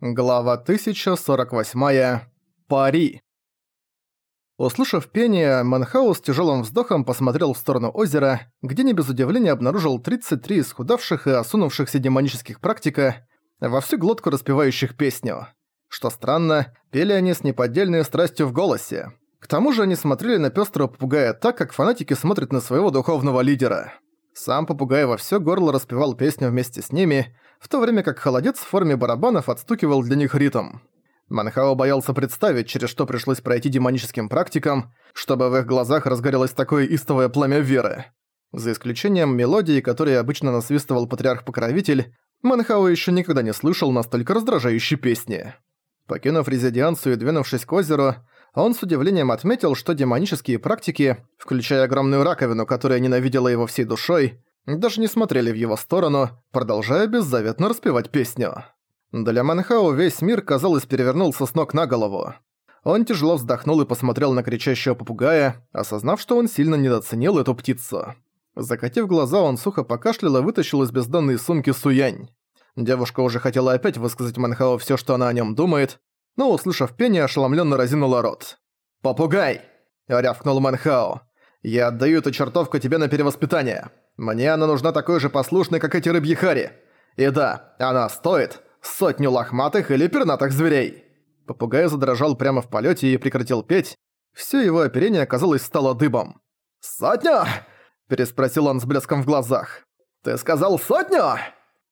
Глава 1048. Пари. Услышав пение, Манхау с тяжелым вздохом посмотрел в сторону озера, где не без удивления обнаружил 33 исхудавших и осунувшихся демонических практика, во всю глотку распевающих песню. Что странно, пели они с неподдельной страстью в голосе. К тому же они смотрели на пёстрого попугая так, как фанатики смотрят на своего духовного лидера. Сам попугай во всё горло распевал песню вместе с ними, в то время как холодец в форме барабанов отстукивал для них ритм. Манхао боялся представить, через что пришлось пройти демоническим практикам, чтобы в их глазах разгорелось такое истовое пламя веры. За исключением мелодии, которые обычно насвистывал патриарх-покровитель, Манхао ещё никогда не слышал настолько раздражающей песни. Покинув резиденцию и двинувшись к озеру, он с удивлением отметил, что демонические практики, включая огромную раковину, которая ненавидела его всей душой, даже не смотрели в его сторону, продолжая беззаветно распевать песню. Для Манхао весь мир, казалось, перевернулся с ног на голову. Он тяжело вздохнул и посмотрел на кричащего попугая, осознав, что он сильно недооценил эту птицу. Закатив глаза, он сухо покашлял и вытащил из бездонной сумки суянь. Девушка уже хотела опять высказать Манхао все, что она о нем думает, но, услышав пение, ошеломленно разинула рот. «Попугай!» – рявкнул Манхао. «Я отдаю эту чертовку тебе на перевоспитание. Мне она нужна такой же послушной, как эти рыбьи хари. И да, она стоит сотню лохматых или пернатых зверей». Попугай задрожал прямо в полете и прекратил петь. Все его оперение, казалось, стало дыбом. «Сотню?» – переспросил он с блеском в глазах. «Ты сказал сотню?»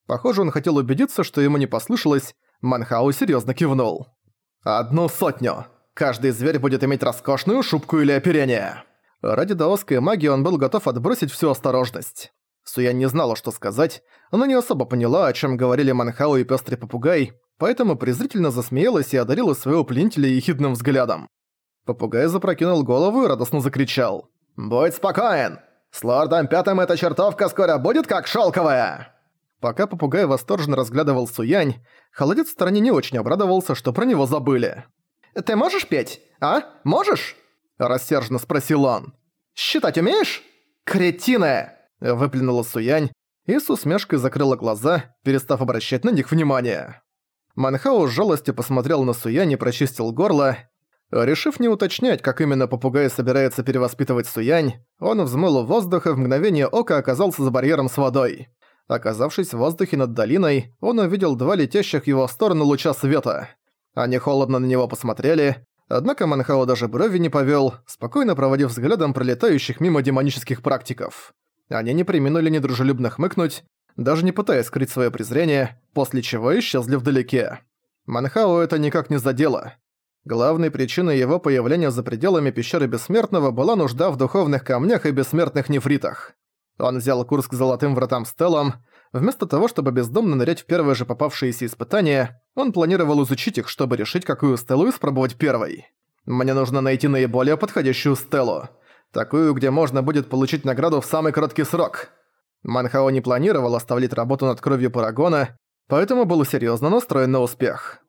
Похоже, он хотел убедиться, что ему не послышалось. Манхау серьезно кивнул. Одну сотню. Каждый зверь будет иметь роскошную шубку или оперение. Ради даосской магии он был готов отбросить всю осторожность. Суя не знала, что сказать, она не особо поняла, о чем говорили Манхау и пёстрый попугай, поэтому презрительно засмеялась и одарила своего пленителя ехидным взглядом. Попугай запрокинул голову и радостно закричал. «Будь спокоен! С лордом пятым эта чертовка скоро будет как шелковая!» Пока попугай восторженно разглядывал Суянь, холодец в стороне не очень обрадовался, что про него забыли. «Ты можешь петь? А? Можешь?» – рассерженно спросил он. «Считать умеешь?» «Кретины!» – выплюнула Суянь и с усмешкой закрыла глаза, перестав обращать на них внимание. Манхау с жалостью посмотрел на Суянь и прочистил горло. Решив не уточнять, как именно попугай собирается перевоспитывать Суянь, он взмыл в воздух и в мгновение ока оказался за барьером с водой. Оказавшись в воздухе над долиной, он увидел два летящих в его сторону луча света. Они холодно на него посмотрели, однако Манхао даже брови не повёл, спокойно проводив взглядом пролетающих мимо демонических практиков. Они не приминули недружелюбно хмыкнуть, даже не пытаясь скрыть своё презрение, после чего исчезли вдалеке. Манхао это никак не задело. Главной причиной его появления за пределами пещеры Бессмертного была нужда в духовных камнях и бессмертных нефритах. Он взял курс к золотым вратам Стеллам. Вместо того, чтобы бездомно нырять в первые же попавшиеся испытания, он планировал изучить их, чтобы решить, какую Стеллу испробовать первой. Мне нужно найти наиболее подходящую Стеллу. Такую, где можно будет получить награду в самый короткий срок. Манхао не планировал оставлять работу над кровью Парагона, поэтому был серьезно настроен на успех.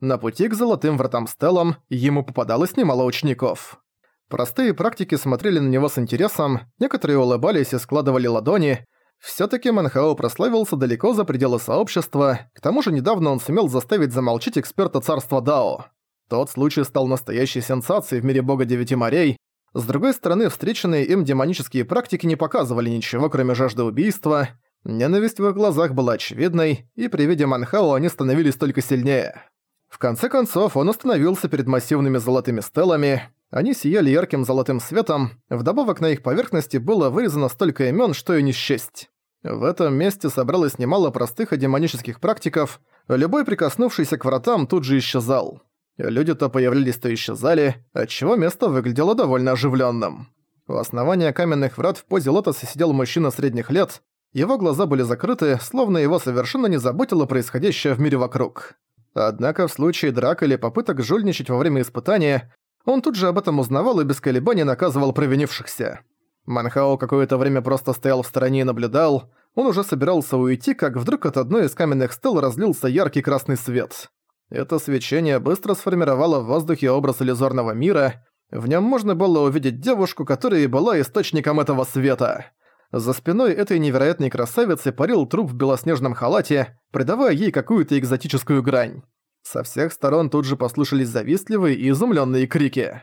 На пути к золотым вратам Стеллам ему попадалось немало учеников. Простые практики смотрели на него с интересом, некоторые улыбались и складывали ладони. Всё-таки Манхао прославился далеко за пределы сообщества, к тому же недавно он сумел заставить замолчить эксперта царства Дао. Тот случай стал настоящей сенсацией в мире бога Девяти морей. С другой стороны, встреченные им демонические практики не показывали ничего, кроме жажды убийства. Ненависть в их глазах была очевидной, и при виде Манхао они становились только сильнее. В конце концов, он остановился перед массивными золотыми стелами, они сияли ярким золотым светом, вдобавок на их поверхности было вырезано столько имен, что и не счесть. В этом месте собралось немало простых и демонических практиков, любой прикоснувшийся к вратам тут же исчезал. Люди то появлялись, то исчезали, отчего место выглядело довольно оживленным. У основания каменных врат в позе лотоса сидел мужчина средних лет, его глаза были закрыты, словно его совершенно не заботило происходящее в мире вокруг. Однако в случае драк или попыток жульничать во время испытания, он тут же об этом узнавал и без колебаний наказывал провинившихся. Манхао какое-то время просто стоял в стороне и наблюдал. Он уже собирался уйти, как вдруг от одной из каменных стел разлился яркий красный свет. Это свечение быстро сформировало в воздухе образ иллюзорного мира. В нем можно было увидеть девушку, которая и была источником этого света. За спиной этой невероятной красавицы парил труп в белоснежном халате, придавая ей какую-то экзотическую грань. Со всех сторон тут же послышались завистливые и изумленные крики.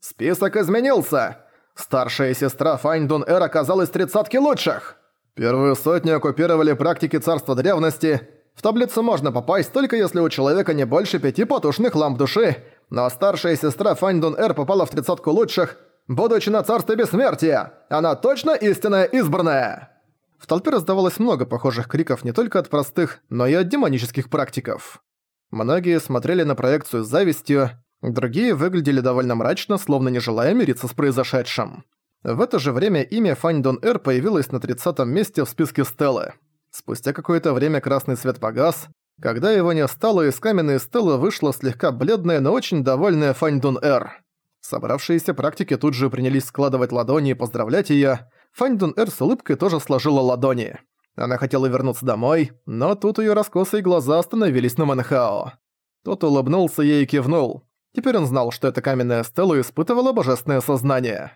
«Список изменился! Старшая сестра Файндун Эр оказалась тридцатки лучших! Первую сотню оккупировали практики царства древности. В таблицу можно попасть только если у человека не больше пяти потушных ламп души, но старшая сестра Файндун Эр попала в тридцатку лучших, будучи на царстве бессмертия. Она точно истинная избранная!» В толпе раздавалось много похожих криков не только от простых, но и от демонических практиков. Многие смотрели на проекцию с завистью, другие выглядели довольно мрачно, словно не желая мириться с произошедшим. В это же время имя Фаньдон Эр появилось на 30-м месте в списке Стеллы. Спустя какое-то время красный свет погас. Когда его не стало, из каменной стелы вышла слегка бледная, но очень довольная Фаньдун Эр. Собравшиеся практики тут же принялись складывать ладони и поздравлять её, Фаньдун Эр с улыбкой тоже сложила ладони. Она хотела вернуться домой, но тут её раскосые глаза остановились на Манхао. Тот улыбнулся ей и кивнул. Теперь он знал, что эта каменная стела испытывала божественное сознание.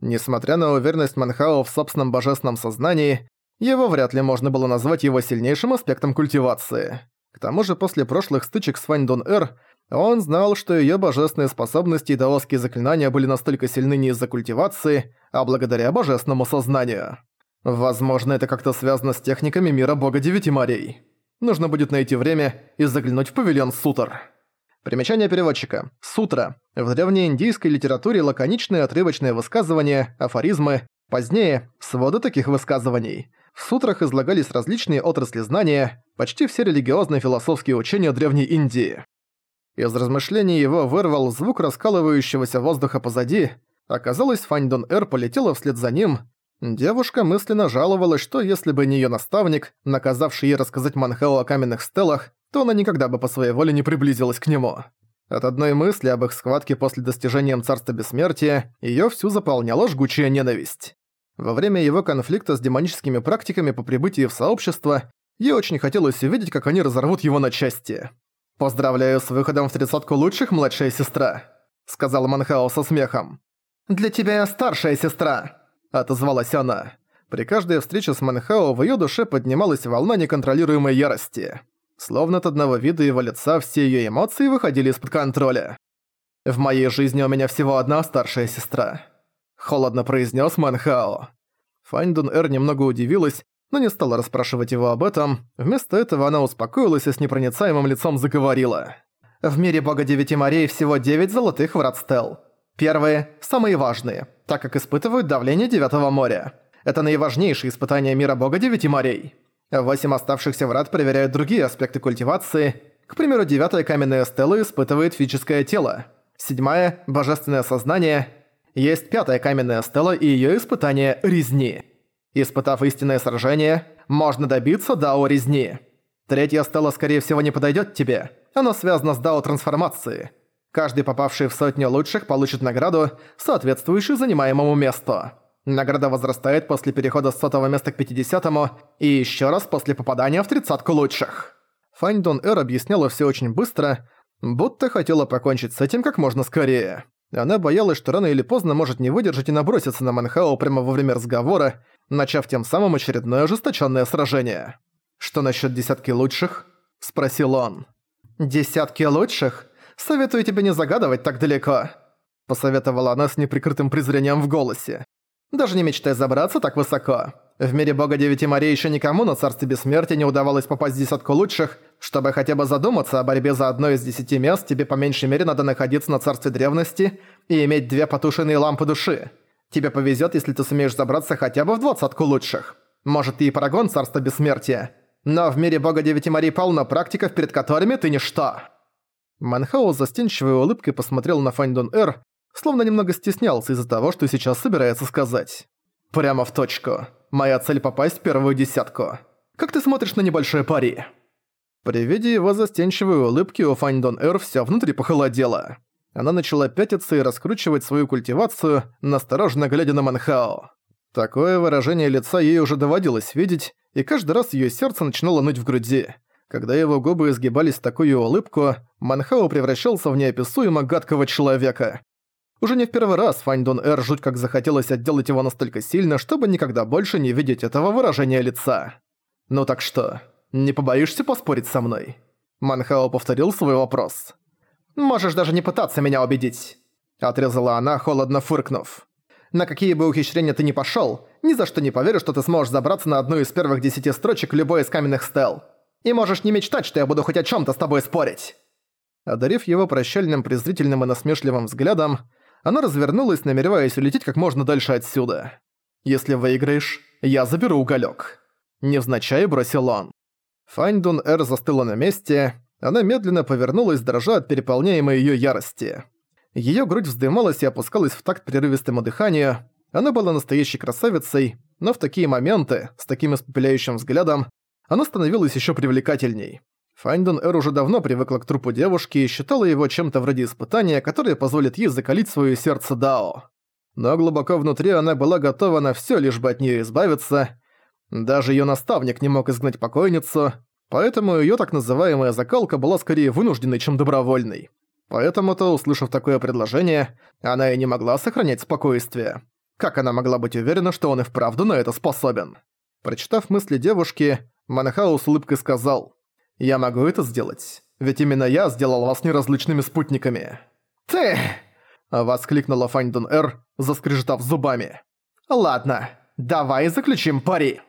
Несмотря на уверенность Манхао в собственном божественном сознании, его вряд ли можно было назвать его сильнейшим аспектом культивации. К тому же после прошлых стычек с Фаньдун Эр он знал, что её божественные способности и даосские заклинания были настолько сильны не из-за культивации, а благодаря божественному сознанию. Возможно, это как-то связано с техниками мира бога Девяти морей. Нужно будет найти время и заглянуть в павильон Сутр. Примечание переводчика. Сутра. В древнеиндийской литературе лаконичные отрывочные высказывания, афоризмы, позднее – своды таких высказываний. В сутрах излагались различные отрасли знания, почти все религиозные философские учения Древней Индии. Из размышлений его вырвал звук раскалывающегося воздуха позади. Оказалось, Фаньдон Эр полетела вслед за ним. Девушка мысленно жаловалась, что если бы не её наставник, наказавший ей рассказать Манхао о каменных стелах, то она никогда бы по своей воле не приблизилась к нему. От одной мысли об их схватке после достижения Царства Бессмертия её всю заполняла жгучая ненависть. Во время его конфликта с демоническими практиками по прибытии в сообщество, ей очень хотелось увидеть, как они разорвут его на части. «Поздравляю с выходом в тридцатку лучших, младшая сестра», — сказала Манхао со смехом. «Для тебя я старшая сестра», — отозвалась она. При каждой встрече с Манхао в её душе поднималась волна неконтролируемой ярости. Словно от одного вида его лица все её эмоции выходили из-под контроля. «В моей жизни у меня всего одна старшая сестра», — холодно произнёс Манхао. Файндун Эр немного удивилась, но не стала расспрашивать его об этом. Вместо этого она успокоилась и с непроницаемым лицом заговорила. «В мире бога девяти морей всего девять золотых врат Стел. Первые – самые важные, так как испытывают давление Девятого моря. Это наиважнейшие испытания мира бога девяти морей. Восемь оставшихся врат проверяют другие аспекты культивации. К примеру, девятая каменная стела испытывает физическое тело. Седьмая – божественное сознание. Есть пятая каменная стела и ее испытание – резни. Испытав истинное сражение, можно добиться дао резни. Третья стела, скорее всего, не подойдет тебе. Оно связано с дао трансформации. Каждый попавший в сотню лучших получит награду, соответствующую занимаемому месту. Награда возрастает после перехода с сотого места к 50 и еще раз после попадания в тридцатку лучших. Фань Дон Эр объясняла все очень быстро, будто хотела покончить с этим как можно скорее. Она боялась, что рано или поздно может не выдержать и наброситься на Манхао прямо во время разговора, начав тем самым очередное ожесточенное сражение. «Что насчет десятки лучших?» – спросил он. «Десятки лучших? Советую тебе не загадывать так далеко», – посоветовала она с неприкрытым презрением в голосе. «Даже не мечтай забраться так высоко. В мире бога девяти морей еще никому на царстве бессмертия не удавалось попасть в десятку лучших. Чтобы хотя бы задуматься о борьбе за одно из десяти мест, тебе по меньшей мере надо находиться на царстве древности и иметь две потушенные лампы души. Тебе повезет, если ты сумеешь забраться хотя бы в двадцатку лучших. Может, ты и парагон царства бессмертия. Но в мире бога девяти морей полно практиков, перед которыми ты ничто». Манхао застенчивой улыбкой посмотрел на Фаньдон Эр, словно немного стеснялся из-за того, что сейчас собирается сказать. «Прямо в точку. Моя цель попасть в первую десятку. Как ты смотришь на небольшое пари?» При виде его застенчивой улыбки у Фаньдон Эр всё внутри похолодело она начала пятиться и раскручивать свою культивацию, настороженно глядя на Манхао. Такое выражение лица ей уже доводилось видеть, и каждый раз её сердце начинало ныть в груди. Когда его губы изгибались в такую улыбку, Манхао превращался в неописуемо гадкого человека. Уже не в первый раз Фань Эр жуть как захотелось отделать его настолько сильно, чтобы никогда больше не видеть этого выражения лица. «Ну так что, не побоишься поспорить со мной?» Манхао повторил свой вопрос. «Можешь даже не пытаться меня убедить», — отрезала она, холодно фыркнув. «На какие бы ухищрения ты ни пошёл, ни за что не поверю, что ты сможешь забраться на одну из первых десяти строчек любой из каменных стел. И можешь не мечтать, что я буду хоть о чём-то с тобой спорить». Одарив его прощальным, презрительным и насмешливым взглядом, она развернулась, намереваясь улететь как можно дальше отсюда. «Если выиграешь, я заберу уголек. Невзначай бросил он. Фаньдун Эр застыла на месте, она медленно повернулась, дрожа от переполняемой ее ярости. Ее грудь вздымалась и опускалась в такт прерывистому дыханию, она была настоящей красавицей, но в такие моменты, с таким испепеляющим взглядом, она становилась еще привлекательней. Файндон Эр уже давно привыкла к трупу девушки и считала его чем-то вроде испытания, которое позволит ей закалить свое сердце Дао. Но глубоко внутри она была готова на все, лишь бы от нее избавиться. Даже ее наставник не мог изгнать покойницу, поэтому ее так называемая закалка была скорее вынужденной, чем добровольной. Поэтому-то, услышав такое предложение, она и не могла сохранять спокойствие. Как она могла быть уверена, что он и вправду на это способен? Прочитав мысли девушки, Манхау с улыбкой сказал я могу это сделать, ведь именно я сделал вас неразличными спутниками». «Ты!» – воскликнула Фаньдун Эр, заскрежетав зубами. «Ладно, давай заключим пари».